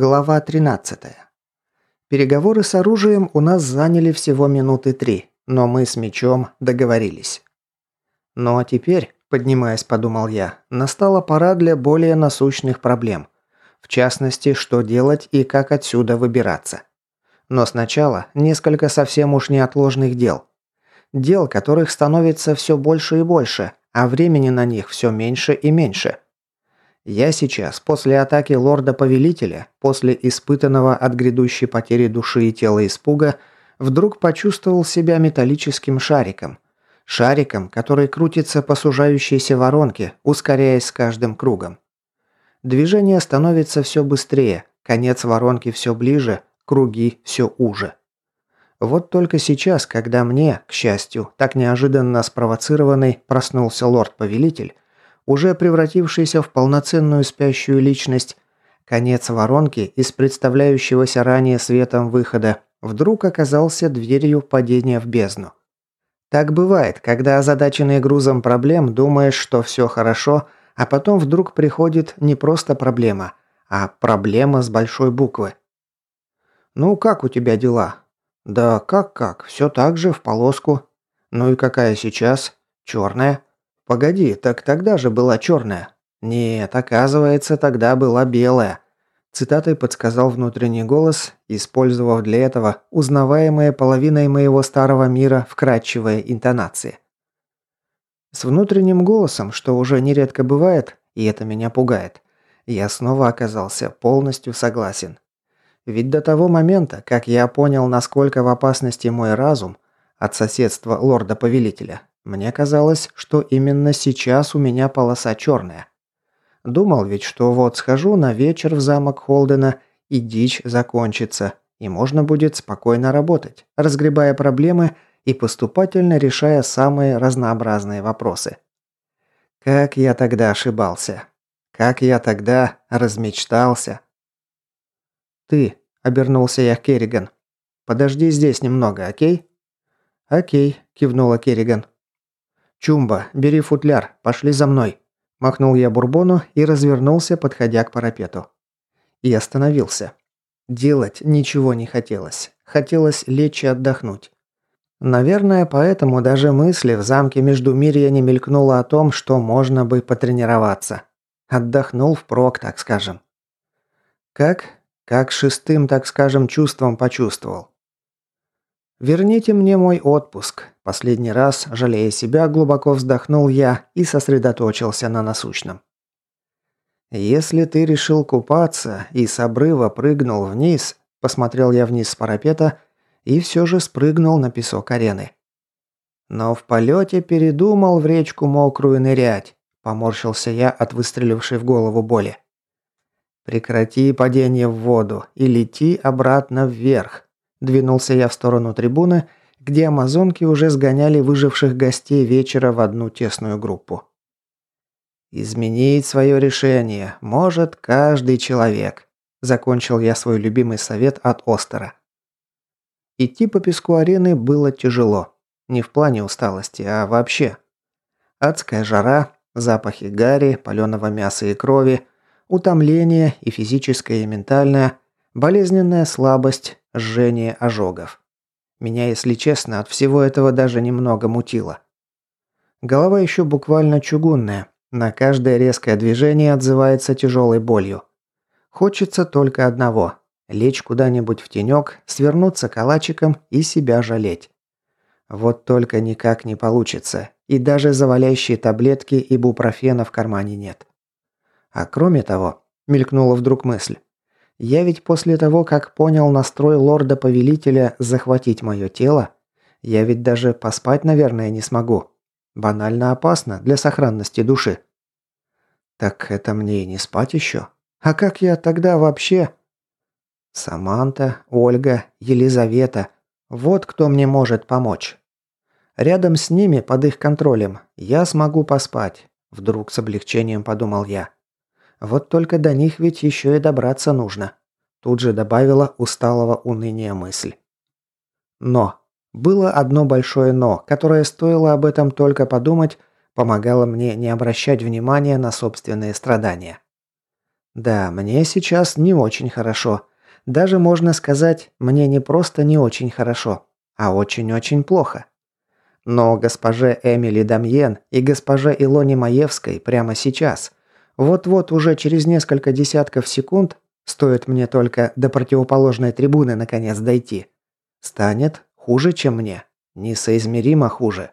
Глава 13. Переговоры с оружием у нас заняли всего минуты три, но мы с мечом договорились. Ну а теперь, поднимаясь, подумал я, настала пора для более насущных проблем. В частности, что делать и как отсюда выбираться. Но сначала несколько совсем уж неотложных дел. Дел, которых становится все больше и больше, а времени на них все меньше и меньше – я сейчас, после атаки лорда-повелителя, после испытанного от грядущей потери души и тела испуга, вдруг почувствовал себя металлическим шариком. Шариком, который крутится по сужающейся воронке, ускоряясь с каждым кругом. Движение становится все быстрее, конец воронки все ближе, круги все уже. Вот только сейчас, когда мне, к счастью, так неожиданно спровоцированный проснулся лорд-повелитель, уже превратившийся в полноценную спящую личность, конец воронки из представляющегося ранее светом выхода вдруг оказался дверью падения в бездну. Так бывает, когда озадаченный грузом проблем думаешь, что все хорошо, а потом вдруг приходит не просто проблема, а проблема с большой буквы. «Ну, как у тебя дела?» «Да как-как, все так же, в полоску». «Ну и какая сейчас?» «Черная». Погоди, так тогда же была черная. Нет, оказывается, тогда была белая. Цитатой подсказал внутренний голос, использовав для этого узнаваемые половиной моего старого мира вкрадчивые интонации. С внутренним голосом, что уже нередко бывает, и это меня пугает, я снова оказался полностью согласен. Ведь до того момента, как я понял, насколько в опасности мой разум от соседства лорда-повелителя, мне казалось, что именно сейчас у меня полоса черная. Думал ведь, что вот схожу на вечер в замок Холдена, и дичь закончится, и можно будет спокойно работать, разгребая проблемы и поступательно решая самые разнообразные вопросы. Как я тогда ошибался. Как я тогда размечтался. «Ты», — обернулся я к Керриган. «Подожди здесь немного, окей?» «Окей», — кивнула Керриган. «Чумба, бери футляр, пошли за мной!» Махнул я бурбону и развернулся, подходя к парапету. И остановился. Делать ничего не хотелось. Хотелось лечь и отдохнуть. Наверное, поэтому даже мысли в замке Междумирья не мелькнуло о том, что можно бы потренироваться. Отдохнул впрок, так скажем. Как? Как шестым, так скажем, чувством почувствовал. «Верните мне мой отпуск», Последний раз, жалея себя, глубоко вздохнул я и сосредоточился на насущном. «Если ты решил купаться и с обрыва прыгнул вниз», посмотрел я вниз с парапета и все же спрыгнул на песок арены. «Но в полете передумал в речку мокрую нырять», поморщился я от выстрелившей в голову боли. «Прекрати падение в воду и лети обратно вверх», двинулся я в сторону трибуны где амазонки уже сгоняли выживших гостей вечера в одну тесную группу. «Изменить свое решение может каждый человек», – закончил я свой любимый совет от Остера. Идти по песку арены было тяжело. Не в плане усталости, а вообще. Адская жара, запахи гари, паленого мяса и крови, утомление и физическое, и ментальное, болезненная слабость, жжение ожогов. Меня, если честно, от всего этого даже немного мутило. Голова еще буквально чугунная. На каждое резкое движение отзывается тяжелой болью. Хочется только одного – лечь куда-нибудь в тенек, свернуться калачиком и себя жалеть. Вот только никак не получится, и даже завалящие таблетки и бупрофена в кармане нет. А кроме того, мелькнула вдруг мысль, я ведь после того, как понял настрой лорда-повелителя захватить мое тело, я ведь даже поспать, наверное, не смогу. Банально опасно для сохранности души. Так это мне и не спать еще? А как я тогда вообще? Саманта, Ольга, Елизавета. Вот кто мне может помочь. Рядом с ними, под их контролем, я смогу поспать. Вдруг с облегчением подумал я. Вот только до них ведь еще и добраться нужно. Тут же добавила усталого уныния мысль. Но. Было одно большое «но», которое стоило об этом только подумать, помогало мне не обращать внимания на собственные страдания. Да, мне сейчас не очень хорошо. Даже можно сказать, мне не просто не очень хорошо, а очень-очень плохо. Но госпоже Эмили Дамьен и госпоже Илоне Маевской прямо сейчас, вот-вот уже через несколько десятков секунд, стоит мне только до противоположной трибуны наконец дойти, станет хуже, чем мне. Несоизмеримо хуже.